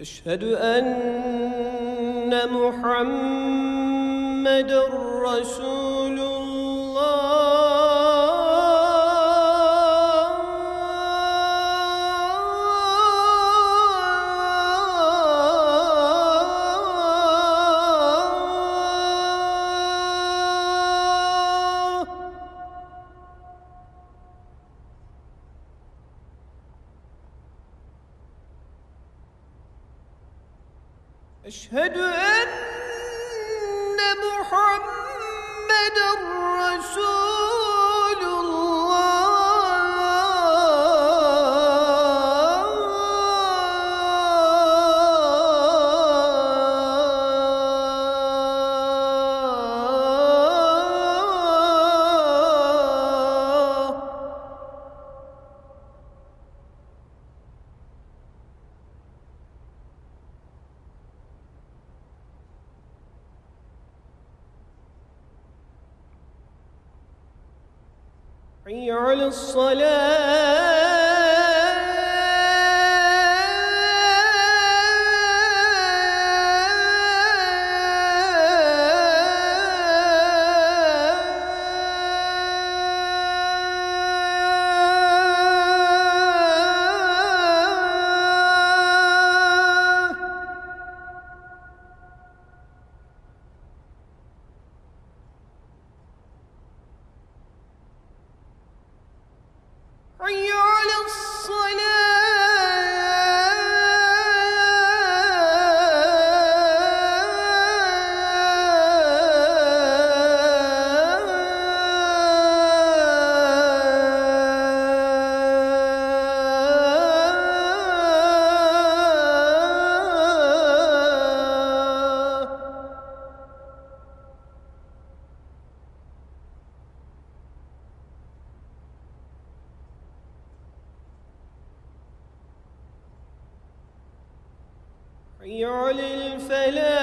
أشهد أن محمد رسول أشهد أن محمد رسول حي على الصلاة. حي على الفلاح.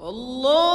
الله